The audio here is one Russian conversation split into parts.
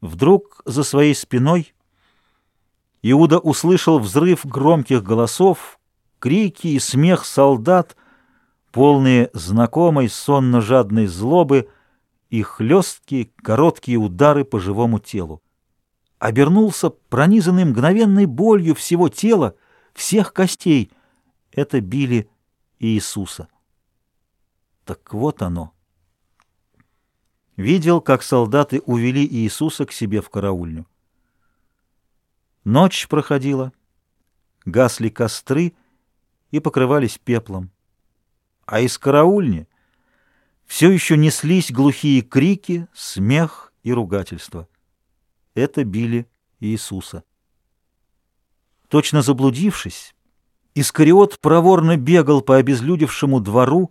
Вдруг за своей спиной Иуда услышал взрыв громких голосов, крики и смех солдат, полные знакомой сонно-жадной злобы и хлесткие короткие удары по живому телу. Обернулся пронизанный мгновенной болью всего тела, всех костей. Это били Иисуса. Так вот оно. Видел, как солдаты увели Иисуса к себе в караульню. Ночь проходила, гасли костры и покрывались пеплом. А из караульни все еще неслись глухие крики, смех и ругательства. Это били Иисуса. Точно заблудившись, Искариот проворно бегал по обезлюдевшему двору,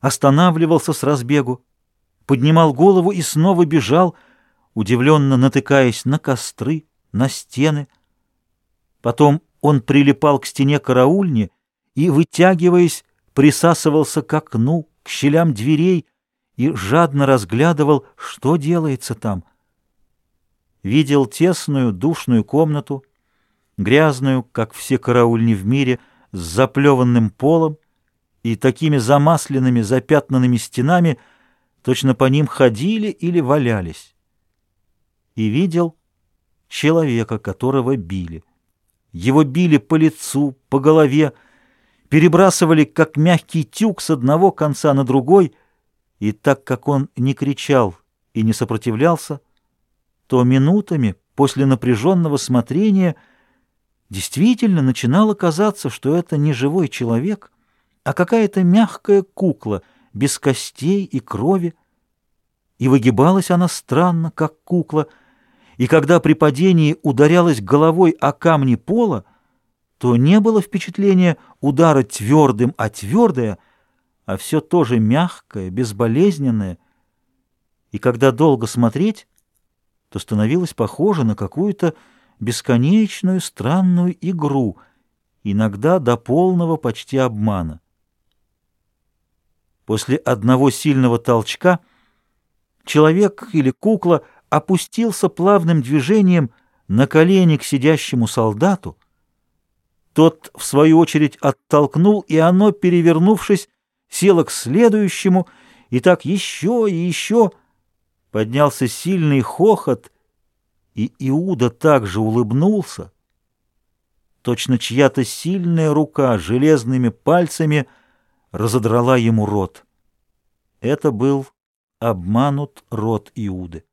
останавливался с разбегу, поднимал голову и снова бежал, удивленно натыкаясь на костры, на стены. Потом он прилипал к стене караульни и, вытягиваясь, присасывался к окну, к щелям дверей и жадно разглядывал, что делается там. Видел тесную, душную комнату, грязную, как все караульни в мире, с заплеванным полом и такими замасленными, запятнанными стенами — точно по ним ходили или валялись. И видел человека, которого били. Его били по лицу, по голове, перебрасывали, как мягкий тюк, с одного конца на другой, и так как он не кричал и не сопротивлялся, то минутами после напряженного смотрения действительно начинало казаться, что это не живой человек, а какая-то мягкая кукла — без костей и крови, и выгибалась она странно, как кукла, и когда при падении ударялась головой о камни пола, то не было впечатления удара твердым, а твердое, а все тоже мягкое, безболезненное. И когда долго смотреть, то становилось похоже на какую-то бесконечную странную игру, иногда до полного почти обмана. После одного сильного толчка человек или кукла опустился плавным движением на колени к сидящему солдату. Тот, в свою очередь, оттолкнул, и оно, перевернувшись, село к следующему, и так еще и еще. Поднялся сильный хохот, и Иуда также улыбнулся. Точно чья-то сильная рука железными пальцами — разодрала ему рот. Это был обманут рот Иуды.